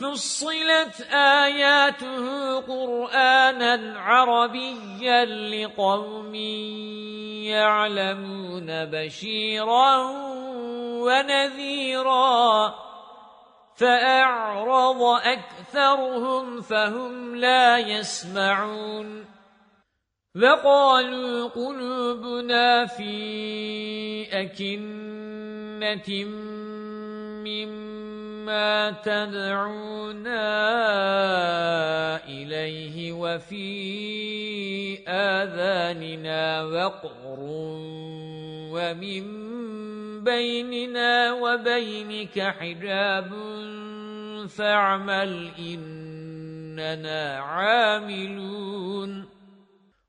فصلت آياته قرآنا عربيا لقوم يعلمون بشيرا ونذيرا فأعرض أكثرهم فهم لا يسمعون. وقالوا قلوبنا في أكنة مما تدعونا إليه وفي آذاننا وقر ومن بيننا وبينك حجاب فاعمل إننا عاملون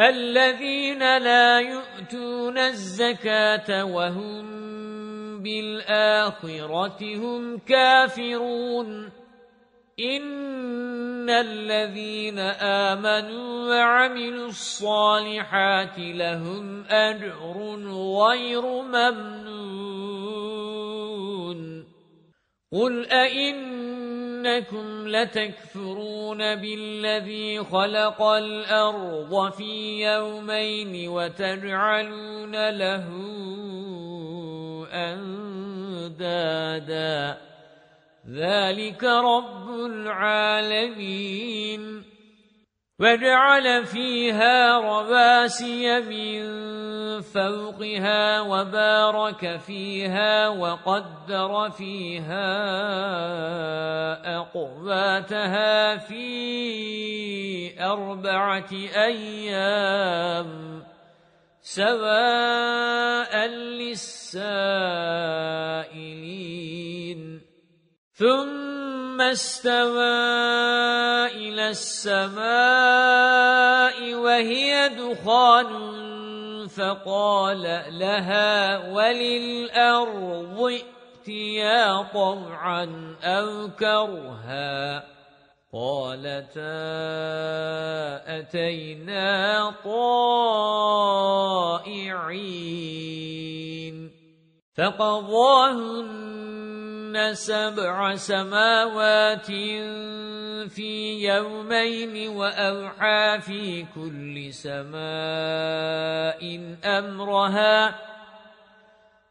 الَّذِينَ لَا يُؤْتُونَ الزَّكَاةَ وَهُمْ بِالْآخِرَةِ هُمْ كَافِرُونَ إِنَّ الَّذِينَ آمَنُوا وَعَمِلُوا الصَّالِحَاتِ لَهُمْ أَجْرٌ غَيْرُ مَمْنُونٍ قُلْ أَإِنَّكُمْ لَتَكْفُرُونَ بِالَّذِي خَلَقَ الْأَرْضَ فِي يَوْمَيْنِ وَتَجْعَلُونَ لَهُ أَندَادًا. ذَلِكَ رَبُّ الْعَالَمِينَ. وَجَعَلَ فِيهَا رَوَاسِيَ مِن فَوْقِهَا وَبَارَكَ فِيهَا وَقَدَّرَ فِيهَا أَقْوَاتَهَا فِي أَرْبَعَةِ أَيَّامٍ سَوَاءً لِلسَّائِلِينَ. ثُمَّ اسْتَوَى إِلَى السَّمَاءِ وَهِيَ دُخَانٌ فَقَالَ لَهَا وَلِلْأَرْضِ ائْتِيَا طَوْعًا أَوْ كَرْهًا قَالَتَا أَتَيْنَا طَائِعِينَ. فَقَضَاهُنَّ سَبْعَ سَمَاوَاتٍ فِي يَوْمَيْنِ وَأَوْحَى فِي كُلِّ سَمَاءٍ أَمْرَهَا.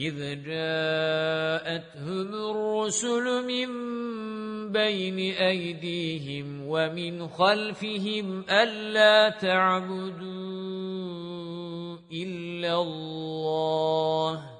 إِذْ جَاءَتْهُمُ الرُّسُلُ مِنْ بَيْنِ أَيْدِيهِمْ وَمِنْ خَلْفِهِمْ أَلَّا تَعْبُدُوا إِلَّا اللَّهَ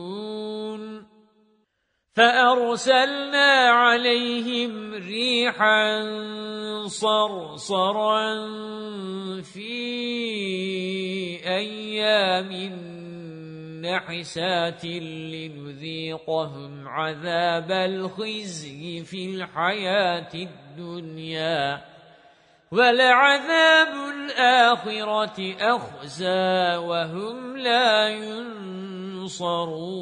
فَأَرْسَلْنَا عَلَيْهِمْ رِيحًا صَرْصَرًا فِي أَيَّامٍ نَحِسَاتٍ لِنُذِيقَهُمْ عَذَابَ الْخِزْيِ فِي الْحَيَاةِ الدُّنْيَا وَلَعَذَابُ الْآخِرَةِ أَخْزَى وَهُمْ لَا يُنصَرُونَ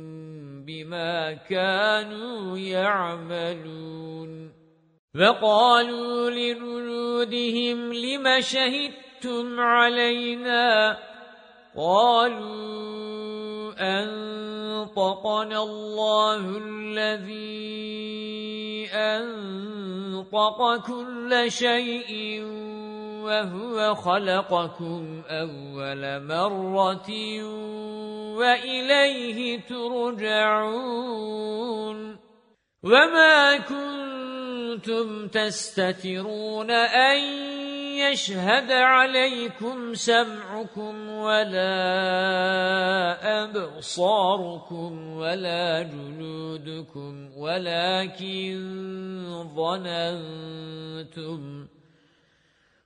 بِمَا كَانُوا يَعْمَلُونَ وَقَالُوا لِجُلُودِهِمْ لِمَ شَهِدتُّمْ عَلَيْنَا قَالُوا أَنطَقَنَا اللَّهُ الَّذِي أَنطَقَ كُلَّ شَيْءٍ وَهُوَ خَلَقَكُمْ أَوَّلَ مَرَّةٍ وَإِلَيْهِ تُرْجَعُونَ وَمَا كُنتُمْ تَسْتَتِرُونَ أَن يَشْهَدَ عَلَيْكُمْ سَمْعُكُمْ وَلَا أَبْصَارُكُمْ وَلَا جُلُودُكُمْ وَلَكِنْ ظَنَنْتُمْ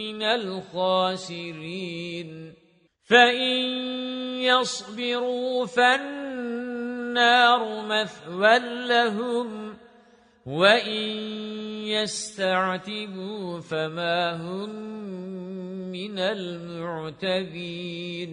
مِنَ الْخَاسِرِينَ. فَإِن يَصْبِرُوا فَالنَّارُ مَثْوًى لَّهُمْ وَإِن يَسْتَعْتِبُوا فَمَا هُمْ مِنَ الْمُعْتَبِينَ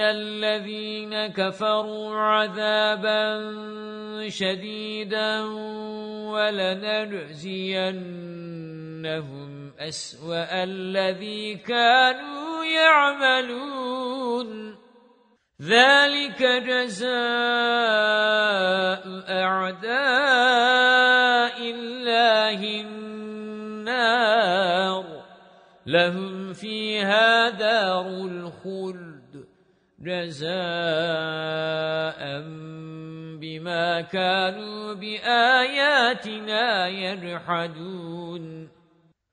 الَّذِينَ كَفَرُوا عَذَابًا شَدِيدًا وَلَنَجْزِيَنَّهُمْ أَسْوَأَ الَّذِي كَانُوا يَعْمَلُونَ ذَلِكَ جَزَاءُ أَعْدَاءِ اللَّهِ النَّارُ لَهُمْ فِيهَا دَارُ الْخُلْدِ جَزَاءً بِمَا كَانُوا بِآيَاتِنَا يَجْحَدُونَ.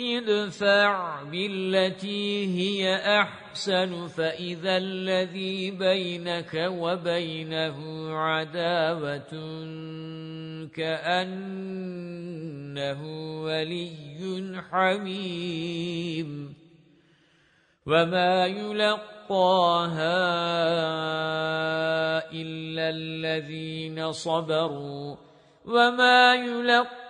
ادْفَعْ بِالَّتِي هِيَ أَحْسَنُ فَإِذَا الَّذِي بَيْنَكَ وَبَيْنَهُ عَدَاوَةٌ كَأَنَّهُ وَلِيٌّ حَمِيمٌ. وَمَا يُلَقَّاهَا إِلَّا الَّذِينَ صَبَرُوا. وَمَا يُلَقَّاهَا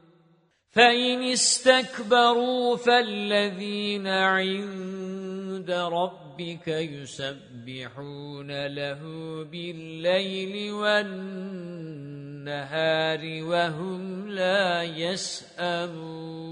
فَإِنِ اسْتَكْبَرُوا فَالَّذِينَ عِندَ رَبِّكَ يُسَبِّحُونَ لَهُ بِاللَّيْلِ وَالنَّهَارِ وَهُمْ لَا يَسْأَمُونَ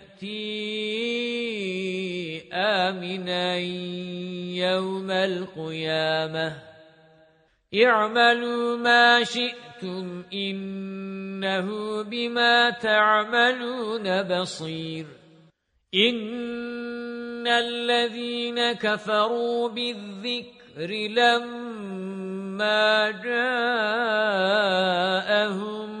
يَأْتِي آمِنًا يَوْمَ الْقِيَامَةِ. اعْمَلُوا مَا شِئْتُمْ إِنَّهُ بِمَا تَعْمَلُونَ بَصِيرٌ. إِنَّ الَّذِينَ كَفَرُوا بِالذِّكْرِ لَمَّا جَاءَهُمْ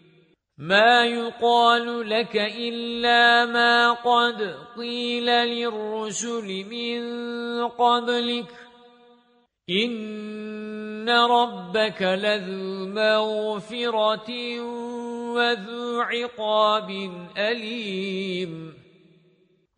ما يقال لك إلا ما قد قيل للرسل من قبلك. إن ربك لذو مغفرة وذو عقاب أليم.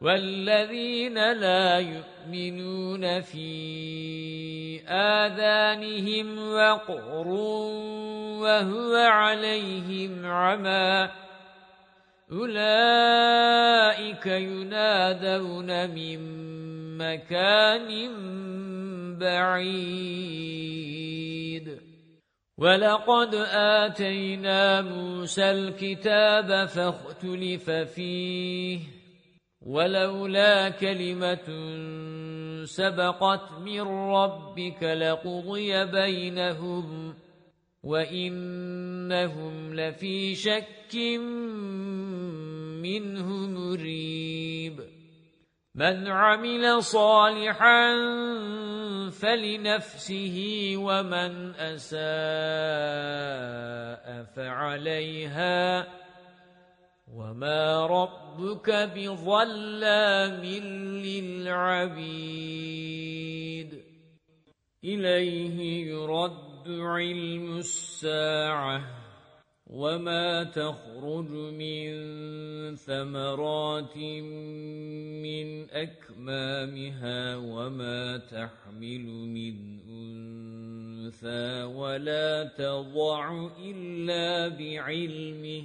وَالَّذِينَ لَا يُؤْمِنُونَ فِي آذَانِهِمْ وَقْرٌ وَهُوَ عَلَيْهِمْ عَمًى أُولَئِكَ يُنَادَوْنَ مِنْ مَكَانٍ بَعِيدٍ. وَلَقَدْ آتَيْنَا مُوسَى الْكِتَابَ فَاخْتُلِفَ فِيهِ ولولا كلمة سبقت من ربك لقضي بينهم وإنهم لفي شك منه مريب. من عمل صالحا فلنفسه ومن أساء فعليها وَمَا رَبُّكَ بِظَلَّامٍ لِلْعَبِيدِ إِلَيْهِ يُرَدُّ عِلْمُ السَّاعَةِ وَمَا تَخْرُجُ مِنْ ثَمَرَاتٍ مِنْ أَكْمَامِهَا وَمَا تَحْمِلُ مِنْ أُنْثَى وَلَا تَضَعُ إِلَّا بِعِلْمِهِ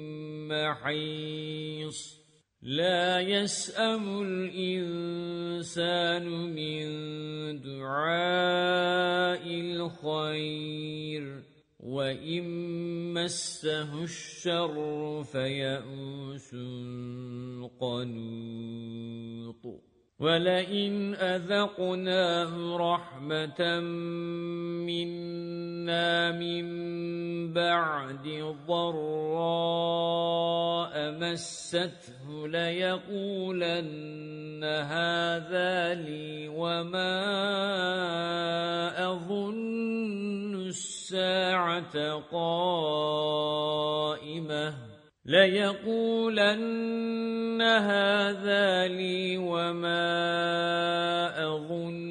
محيص. لا يسأم الإنسان من دعاء الخير وإن مسه الشر فيئوس قنوط. وَلَئِنْ أَذَقْنَاهُ رَحْمَةً مِنَّا مِنْ بَعْدِ ضَرَّاءَ مَسَّتْهُ لَيَقُولَنَّ هَذَا لِي وَمَا أَظُنُّ السَّاعَةَ قَائِمَةً لَيَقُولَنَّ هَذَا لِي وَمَا أَظُنُّ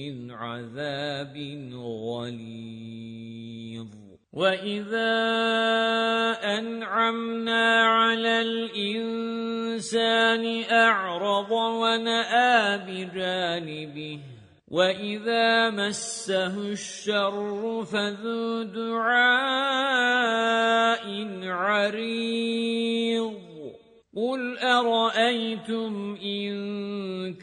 مِّنْ عَذَابٍ غَلِيظٍ. وَإِذَا أَنْعَمْنَا عَلَى الْإِنسَانِ أَعْرَضَ وَنَأَىٰ بِجَانِبِهِ. وَإِذَا مَسَّهُ الشَّرُّ فَذُو دُعَاءٍ عَرِيضٍ. قُلْ أَرَأَيْتُمْ إِن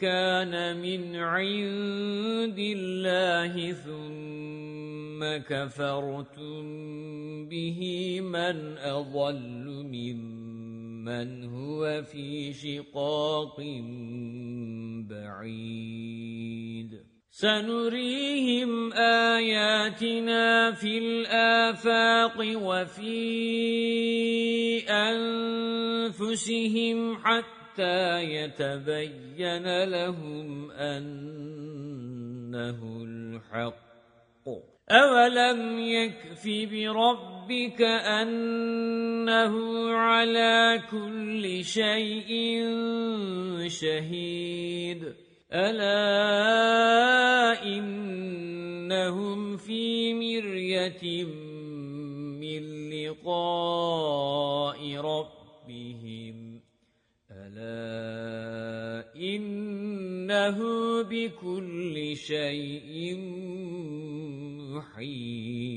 كَانَ مِنْ عِندِ اللَّهِ ثُمَّ كَفَرْتُمْ بِهِ مَنْ أَضَلُّ مِمَّنْ هُوَ فِي شِقَاقٍ بَعِيدٍ. سنريهم آياتنا في الآفاق وفي أنفسهم حتى يتبين لهم أنه الحق. أَوَلَمْ يَكْفِ بِرَبِّكَ أَنَّهُ عَلَى كُلِّ شَيْءٍ شَهِيدٌ. أَلَا إِنَّهُمْ فِي مِرْيَةٍ مِّن لِّقَاءِ رَبِّهِمْ. إِنَّهُ بِكُلِّ شَيْءٍ محيط.